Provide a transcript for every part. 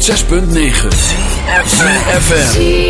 106.9 FM.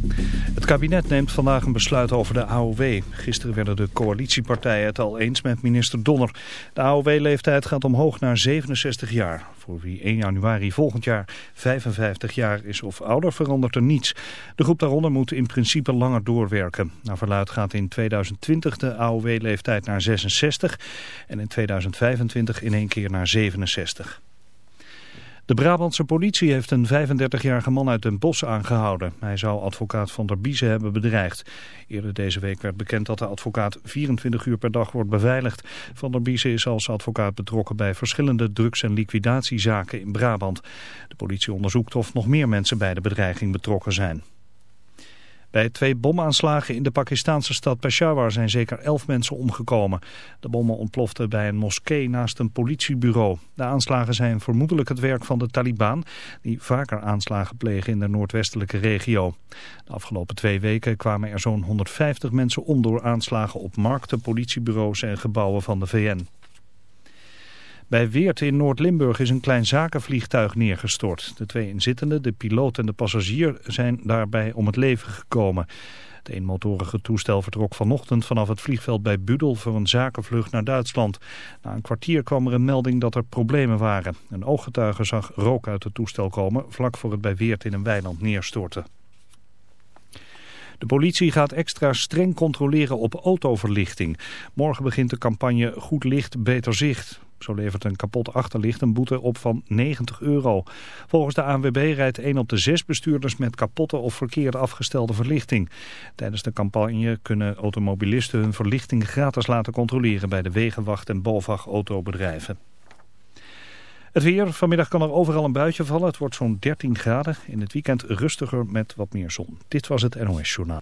Het kabinet neemt vandaag een besluit over de AOW. Gisteren werden de coalitiepartijen het al eens met minister Donner. De AOW-leeftijd gaat omhoog naar 67 jaar. Voor wie 1 januari volgend jaar 55 jaar is of ouder verandert er niets. De groep daaronder moet in principe langer doorwerken. Naar verluid gaat in 2020 de AOW-leeftijd naar 66 en in 2025 in één keer naar 67. De Brabantse politie heeft een 35-jarige man uit Den Bosch aangehouden. Hij zou advocaat Van der Biezen hebben bedreigd. Eerder deze week werd bekend dat de advocaat 24 uur per dag wordt beveiligd. Van der Biezen is als advocaat betrokken bij verschillende drugs- en liquidatiezaken in Brabant. De politie onderzoekt of nog meer mensen bij de bedreiging betrokken zijn. Bij twee bomaanslagen in de Pakistanse stad Peshawar zijn zeker elf mensen omgekomen. De bommen ontploften bij een moskee naast een politiebureau. De aanslagen zijn vermoedelijk het werk van de Taliban, die vaker aanslagen plegen in de noordwestelijke regio. De afgelopen twee weken kwamen er zo'n 150 mensen om door aanslagen op markten, politiebureaus en gebouwen van de VN. Bij Weert in Noord-Limburg is een klein zakenvliegtuig neergestort. De twee inzittenden, de piloot en de passagier, zijn daarbij om het leven gekomen. Het eenmotorige toestel vertrok vanochtend vanaf het vliegveld bij Budel voor een zakenvlucht naar Duitsland. Na een kwartier kwam er een melding dat er problemen waren. Een ooggetuige zag rook uit het toestel komen vlak voor het bij Weert in een weiland neerstortte. De politie gaat extra streng controleren op autoverlichting. Morgen begint de campagne Goed Licht, Beter Zicht. Zo levert een kapot achterlicht een boete op van 90 euro. Volgens de ANWB rijdt 1 op de 6 bestuurders met kapotte of verkeerd afgestelde verlichting. Tijdens de campagne kunnen automobilisten hun verlichting gratis laten controleren bij de Wegenwacht en BOVAG autobedrijven. Het weer. Vanmiddag kan er overal een buitje vallen. Het wordt zo'n 13 graden. In het weekend rustiger met wat meer zon. Dit was het NOS Journaal.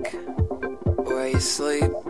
wake or you sleep.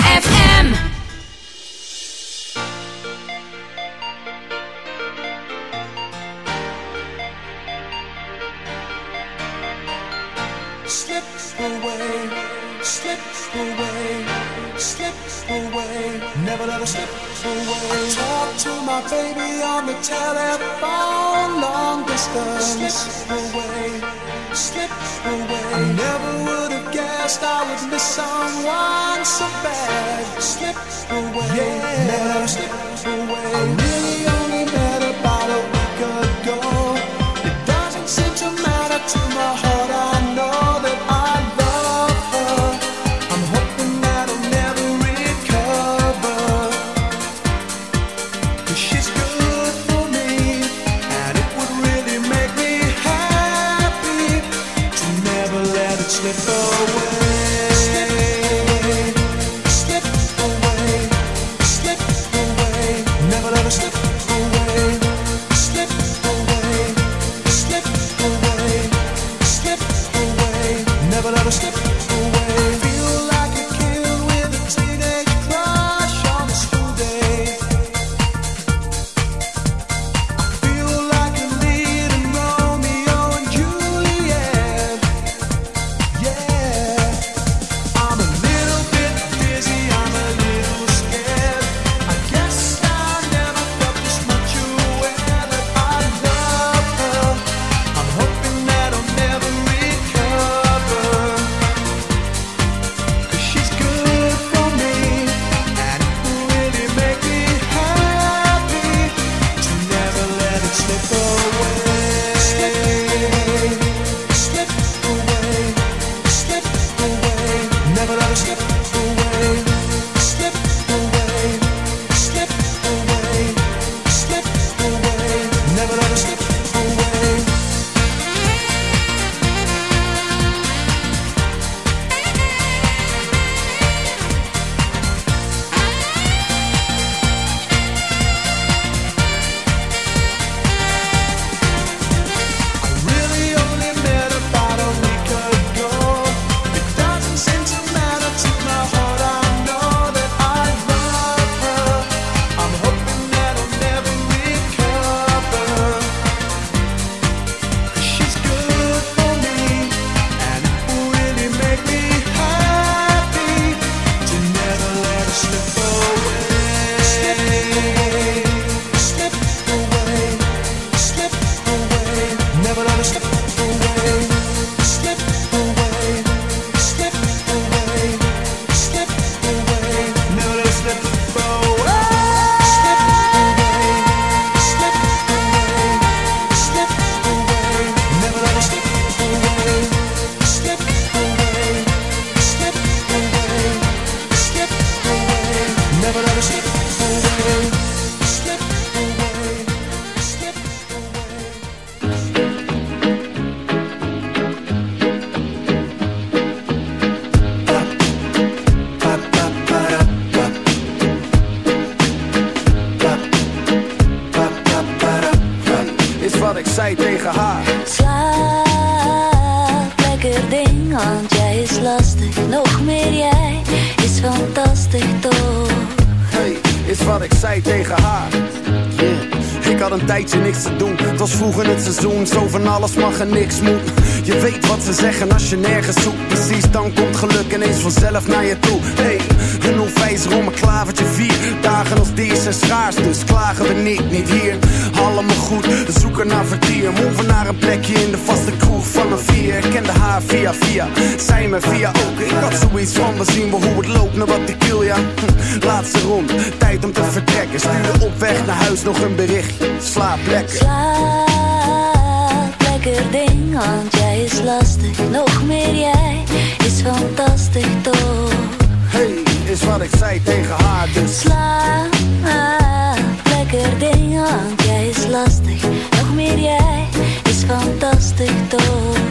Je weet wat ze zeggen als je nergens zoekt. Precies, dan komt geluk ineens vanzelf naar je toe. Is lastig. Nog meer jij is fantastisch toch? Hey, is wat ik zei tegen haar, dus. Lekker ding, want jij is lastig. Nog meer jij is fantastisch toch?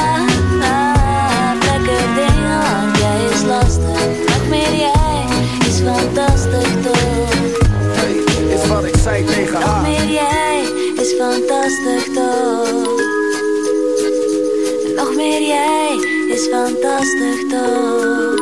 fantastisch toch?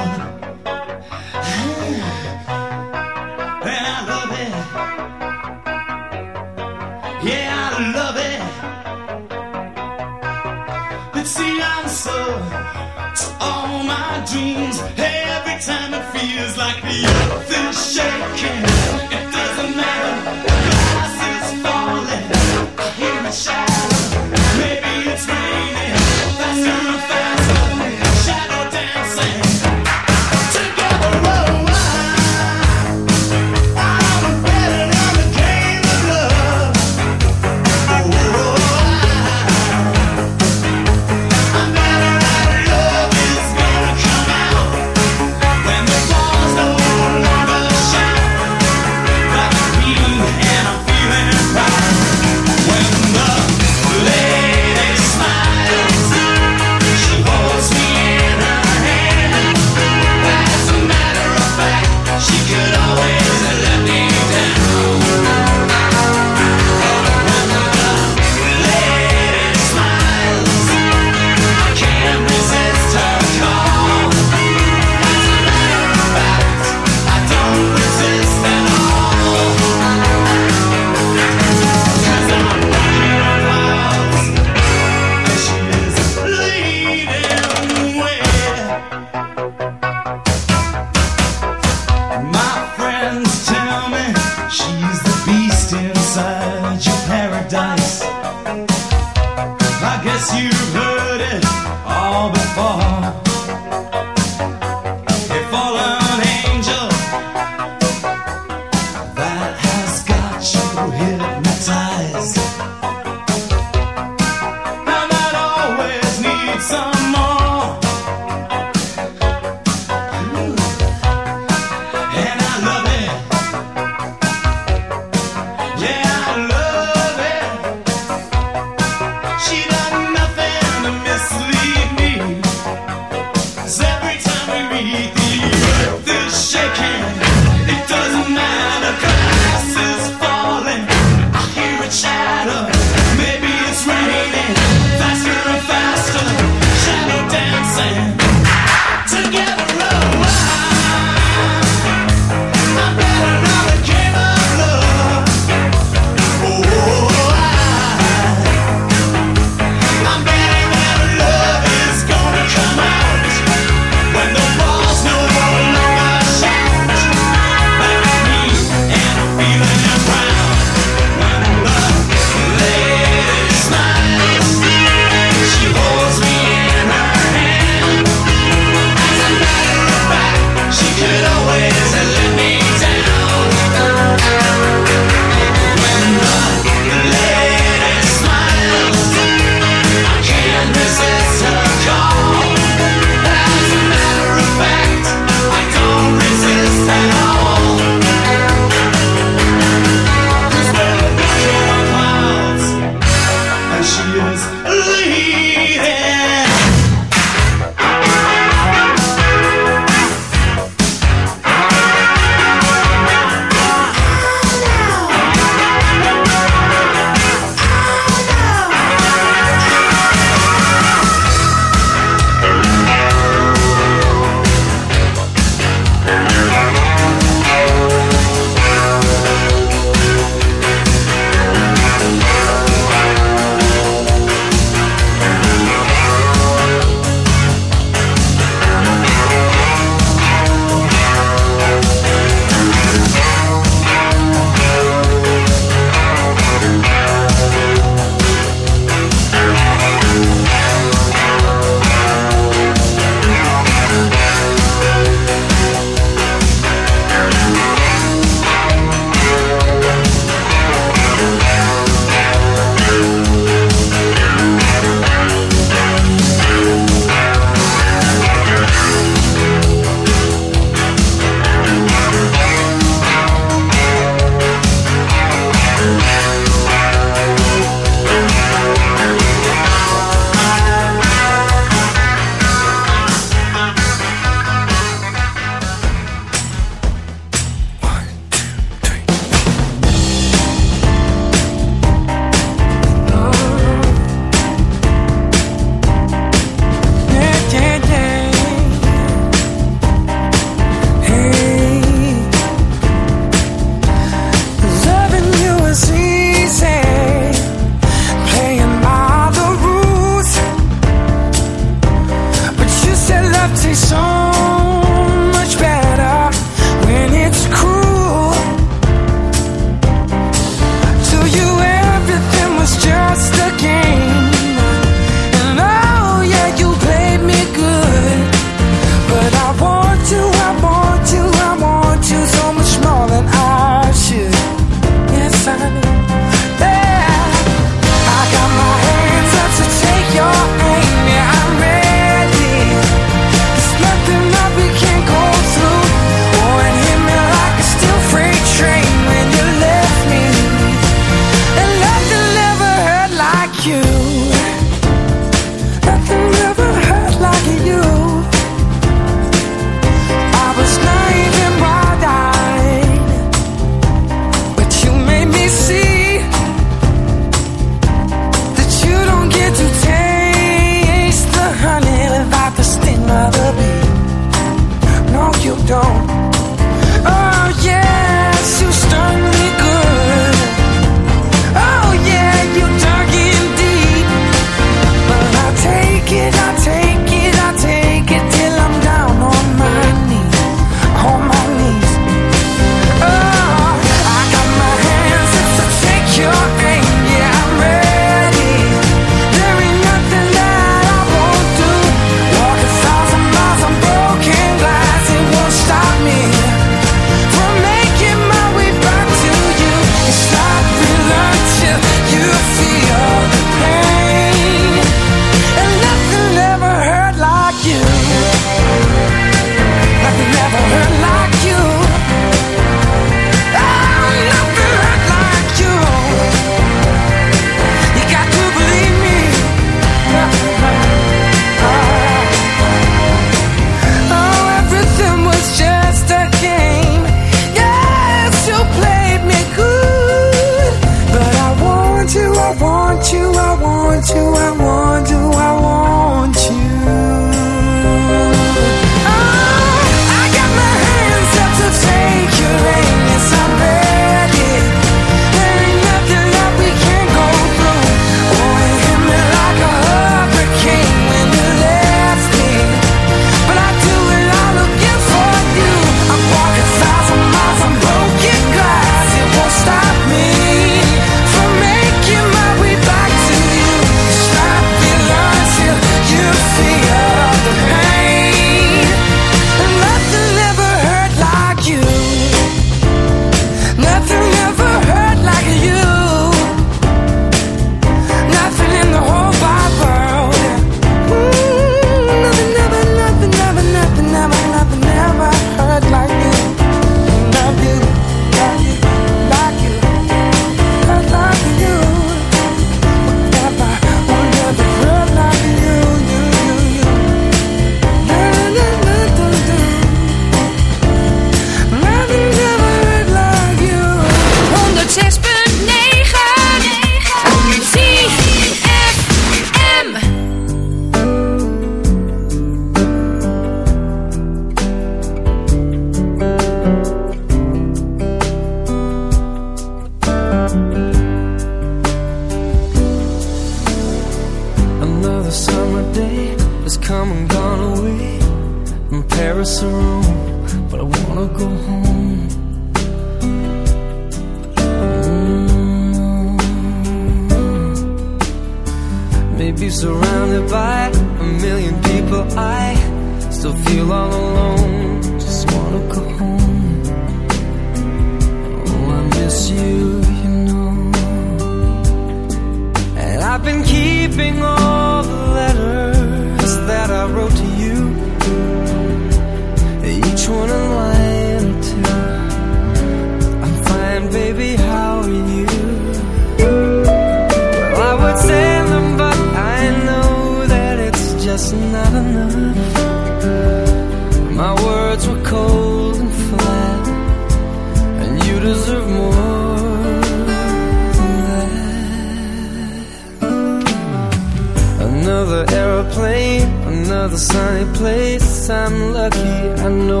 I'm lucky, I know,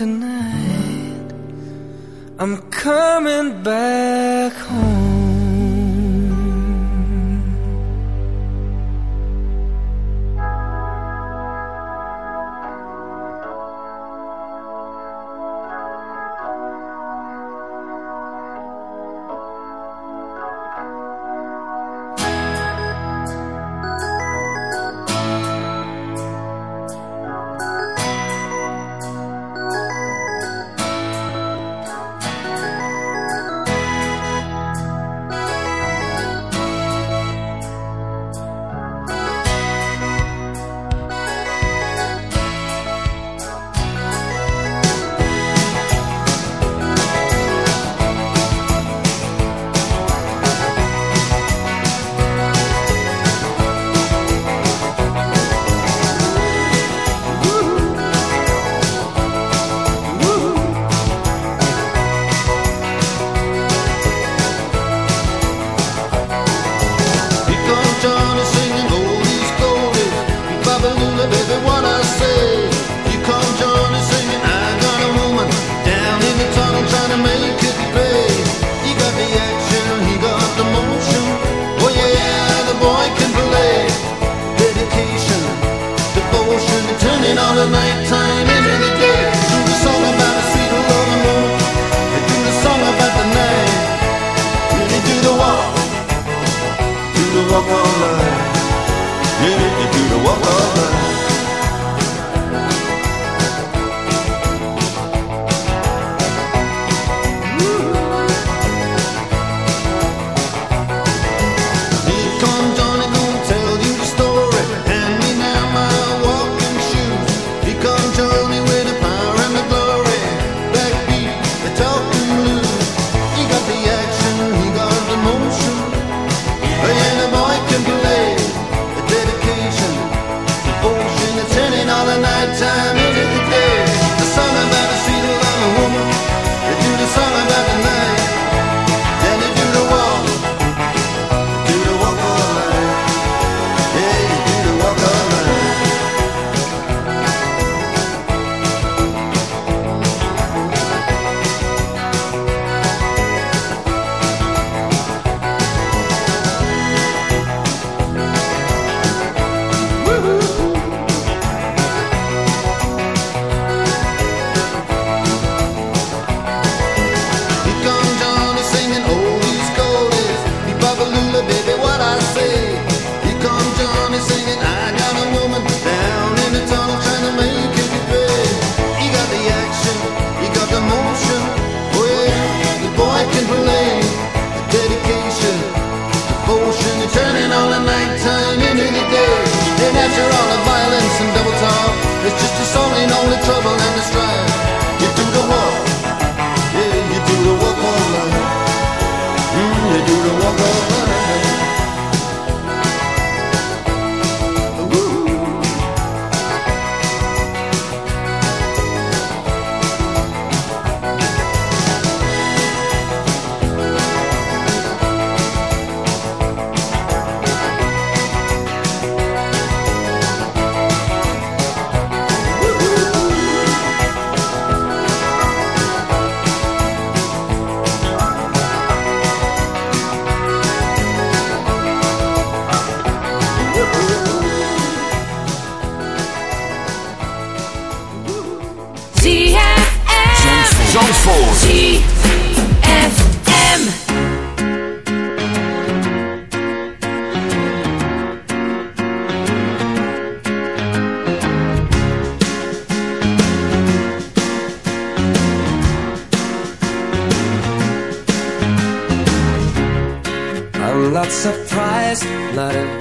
tonight. I'm coming back home.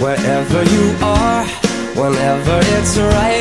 Wherever you are, whenever it's right.